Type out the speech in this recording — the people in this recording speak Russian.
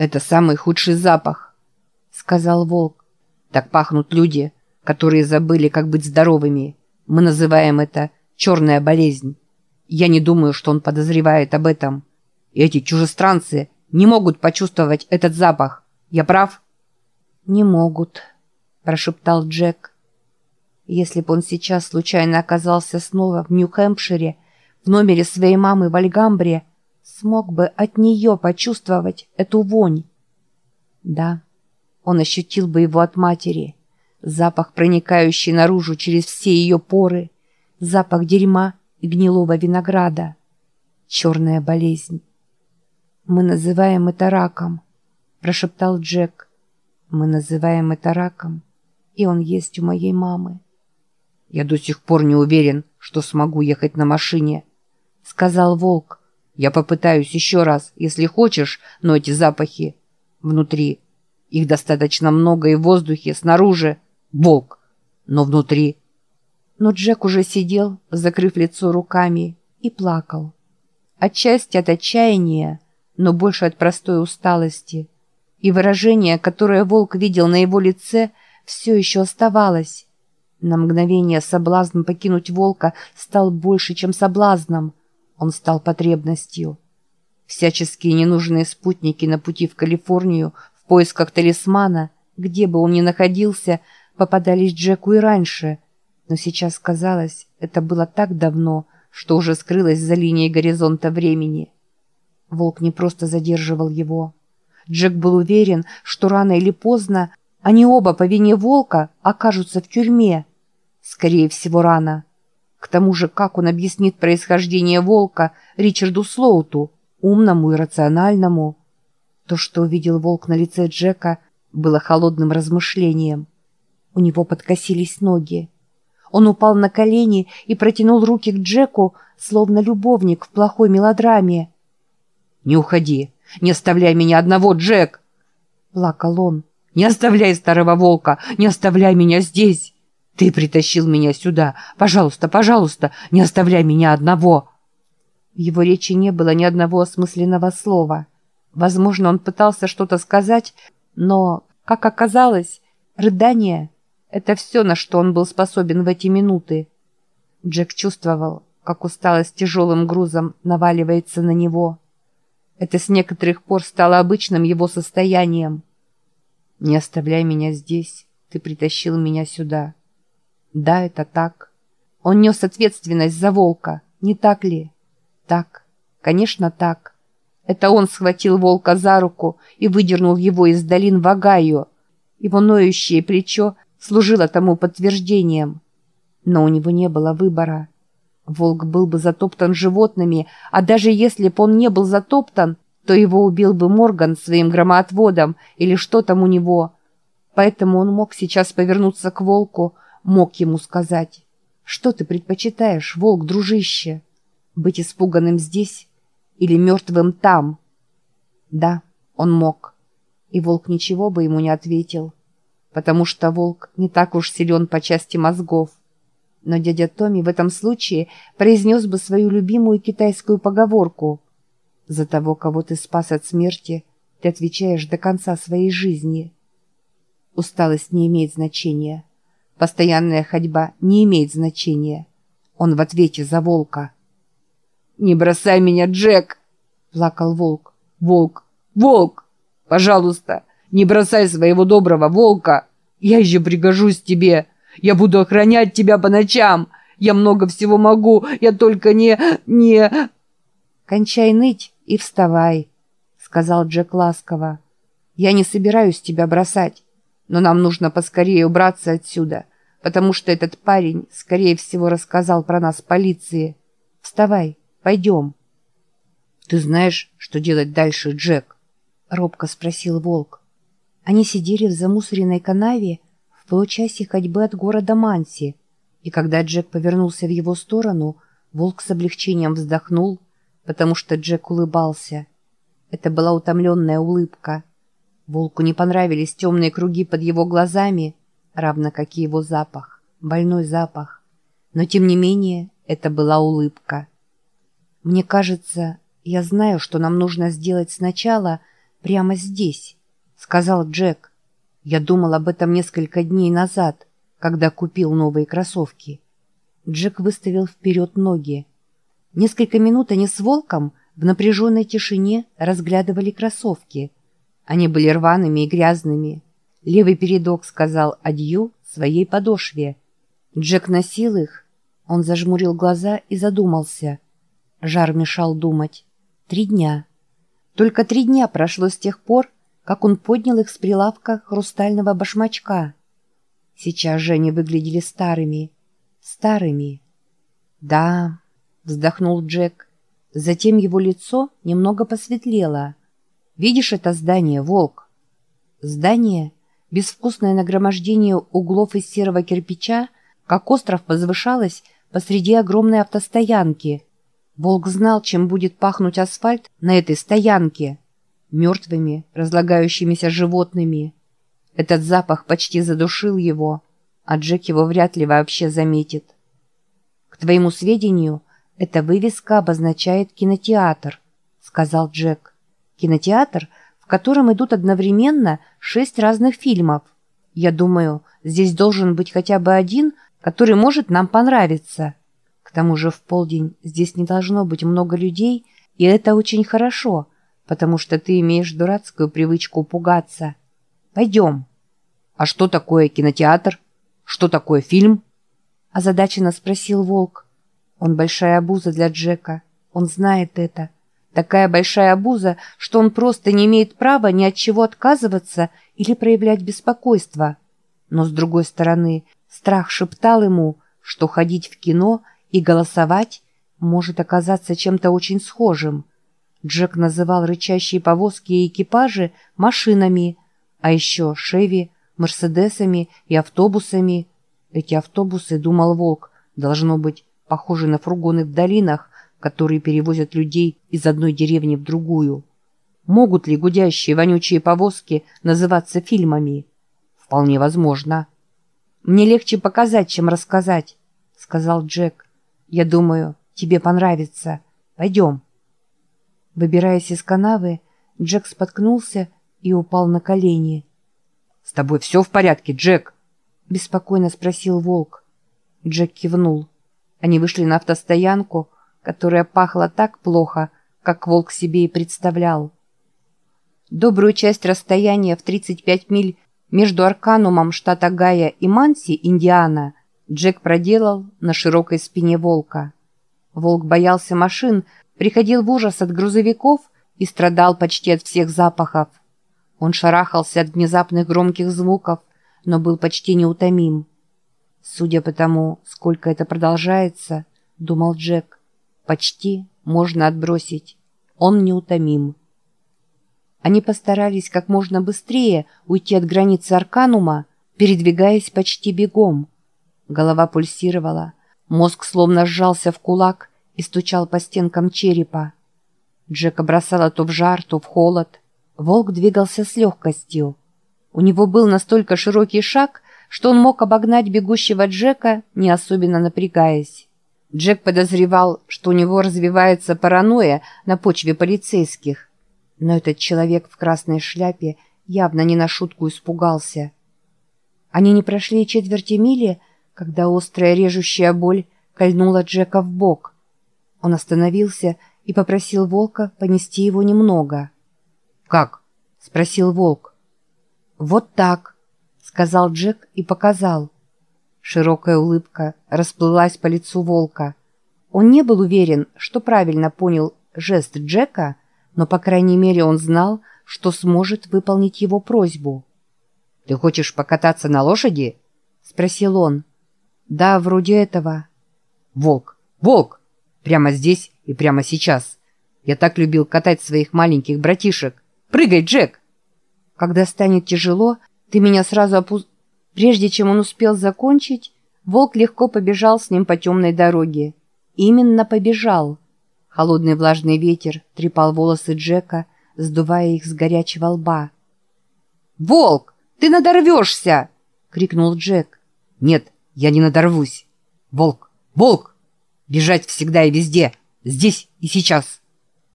«Это самый худший запах», — сказал волк. «Так пахнут люди, которые забыли, как быть здоровыми. Мы называем это черная болезнь. Я не думаю, что он подозревает об этом. Эти чужестранцы не могут почувствовать этот запах. Я прав?» «Не могут», — прошептал Джек. Если бы он сейчас случайно оказался снова в Нью-Хэмпшире, в номере своей мамы в Альгамбре, смог бы от нее почувствовать эту вонь. Да, он ощутил бы его от матери. Запах, проникающий наружу через все ее поры. Запах дерьма и гнилого винограда. Черная болезнь. «Мы называем это раком», — прошептал Джек. «Мы называем это раком, и он есть у моей мамы». «Я до сих пор не уверен, что смогу ехать на машине», — сказал Волк. Я попытаюсь еще раз, если хочешь, но эти запахи внутри. Их достаточно много и в воздухе, снаружи. Волк. Но внутри. Но Джек уже сидел, закрыв лицо руками, и плакал. Отчасти от отчаяния, но больше от простой усталости. И выражение, которое волк видел на его лице, все еще оставалось. На мгновение соблазн покинуть волка стал больше, чем соблазном — он стал потребностью. Всяческие ненужные спутники на пути в Калифорнию в поисках талисмана, где бы он ни находился, попадались Джеку и раньше, но сейчас казалось, это было так давно, что уже скрылось за линией горизонта времени. Волк не просто задерживал его. Джек был уверен, что рано или поздно они оба по вине волка окажутся в тюрьме. Скорее всего, рано. К тому же, как он объяснит происхождение волка Ричарду Слоуту, умному и рациональному? То, что увидел волк на лице Джека, было холодным размышлением. У него подкосились ноги. Он упал на колени и протянул руки к Джеку, словно любовник в плохой мелодраме. «Не уходи! Не оставляй меня одного, Джек!» Плакал он. «Не оставляй старого волка! Не оставляй меня здесь!» Ты притащил меня сюда. Пожалуйста, пожалуйста, не оставляй меня одного. В его речи не было ни одного осмысленного слова. Возможно, он пытался что-то сказать, но, как оказалось, рыдание — это все, на что он был способен в эти минуты. Джек чувствовал, как усталость тяжелым грузом наваливается на него. Это с некоторых пор стало обычным его состоянием. «Не оставляй меня здесь, ты притащил меня сюда». Да, это так. Он нес ответственность за волка, не так ли? Так, конечно, так. Это он схватил волка за руку и выдернул его из долин в Огайо. Его ноющее плечо служило тому подтверждением. Но у него не было выбора. Волк был бы затоптан животными, а даже если бы он не был затоптан, то его убил бы Морган своим громоотводом или что там у него. Поэтому он мог сейчас повернуться к волку, мог ему сказать. Что ты предпочитаешь, волк, дружище? Быть испуганным здесь или мертвым там? Да, он мог. И волк ничего бы ему не ответил, потому что волк не так уж силен по части мозгов. Но дядя Томми в этом случае произнес бы свою любимую китайскую поговорку «За того, кого ты спас от смерти, ты отвечаешь до конца своей жизни». Усталость не имеет значения. Постоянная ходьба не имеет значения. Он в ответе за волка. «Не бросай меня, Джек!» — плакал волк. «Волк! Волк! Пожалуйста, не бросай своего доброго волка! Я еще пригожусь тебе! Я буду охранять тебя по ночам! Я много всего могу! Я только не... не...» «Кончай ныть и вставай», — сказал Джек ласково. «Я не собираюсь тебя бросать, но нам нужно поскорее убраться отсюда потому что этот парень, скорее всего, рассказал про нас полиции. Вставай, пойдем. «Ты знаешь, что делать дальше, Джек?» — робко спросил Волк. Они сидели в замусоренной канаве в получасе ходьбы от города Манси, и когда Джек повернулся в его сторону, Волк с облегчением вздохнул, потому что Джек улыбался. Это была утомленная улыбка. Волку не понравились темные круги под его глазами — равно как и его запах, больной запах. Но тем не менее это была улыбка. «Мне кажется, я знаю, что нам нужно сделать сначала, прямо здесь», — сказал Джек. «Я думал об этом несколько дней назад, когда купил новые кроссовки». Джек выставил вперед ноги. Несколько минут они с волком в напряженной тишине разглядывали кроссовки. Они были рваными и грязными. Левый передок сказал «адью» своей подошве. Джек носил их. Он зажмурил глаза и задумался. Жар мешал думать. Три дня. Только три дня прошло с тех пор, как он поднял их с прилавка хрустального башмачка. Сейчас же они выглядели старыми. Старыми. «Да», — вздохнул Джек. Затем его лицо немного посветлело. «Видишь это здание, волк?» Здание, безвкусное нагромождение углов из серого кирпича, как остров возвышалось посреди огромной автостоянки — Волк знал, чем будет пахнуть асфальт на этой стоянке. Мертвыми, разлагающимися животными. Этот запах почти задушил его, а Джек его вряд ли вообще заметит. «К твоему сведению, эта вывеска обозначает кинотеатр», — сказал Джек. «Кинотеатр, котором идут одновременно шесть разных фильмов. Я думаю, здесь должен быть хотя бы один, который может нам понравиться». К тому же в полдень здесь не должно быть много людей, и это очень хорошо, потому что ты имеешь дурацкую привычку пугаться. Пойдем. А что такое кинотеатр? Что такое фильм? Озадаченно спросил Волк. Он большая обуза для Джека. Он знает это. Такая большая обуза, что он просто не имеет права ни от чего отказываться или проявлять беспокойство. Но, с другой стороны, страх шептал ему, что ходить в кино и голосовать может оказаться чем-то очень схожим. Джек называл рычащие повозки и экипажи машинами, а еще Шеви, Мерседесами и автобусами. Эти автобусы, думал Волк, должно быть похожи на фургоны в долинах, которые перевозят людей из одной деревни в другую. Могут ли гудящие вонючие повозки называться фильмами? Вполне возможно. «Мне легче показать, чем рассказать», — сказал Джек. Я думаю, тебе понравится. Пойдем». Выбираясь из канавы, Джек споткнулся и упал на колени. «С тобой все в порядке, Джек?» — беспокойно спросил Волк. Джек кивнул. Они вышли на автостоянку, которая пахла так плохо, как Волк себе и представлял. Добрую часть расстояния в 35 миль между Арканумом, штата Гая, и Манси, Индиана, Джек проделал на широкой спине волка. Волк боялся машин, приходил в ужас от грузовиков и страдал почти от всех запахов. Он шарахался от внезапных громких звуков, но был почти неутомим. Судя по тому, сколько это продолжается, думал Джек, почти можно отбросить. Он неутомим. Они постарались как можно быстрее уйти от границы Арканума, передвигаясь почти бегом. Голова пульсировала, мозг словно сжался в кулак и стучал по стенкам черепа. Джека бросала то в жар, то в холод. Волк двигался с легкостью. У него был настолько широкий шаг, что он мог обогнать бегущего Джека, не особенно напрягаясь. Джек подозревал, что у него развивается паранойя на почве полицейских. Но этот человек в красной шляпе явно не на шутку испугался. Они не прошли четверти мили, когда острая режущая боль кольнула Джека в бок. Он остановился и попросил волка понести его немного. «Как?» — спросил волк. «Вот так», — сказал Джек и показал. Широкая улыбка расплылась по лицу волка. Он не был уверен, что правильно понял жест Джека, но, по крайней мере, он знал, что сможет выполнить его просьбу. «Ты хочешь покататься на лошади?» — спросил он. Да, вроде этого. Волк! Волк! Прямо здесь и прямо сейчас. Я так любил катать своих маленьких братишек. Прыгай, Джек! Когда станет тяжело, ты меня сразу опу... Прежде чем он успел закончить, волк легко побежал с ним по темной дороге. Именно побежал. Холодный влажный ветер трепал волосы Джека, сдувая их с горячего лба. «Волк, ты надорвешься!» — крикнул Джек. «Нет, я не надорвусь. Волк! Волк! Бежать всегда и везде. Здесь и сейчас.